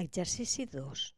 Exercici 2.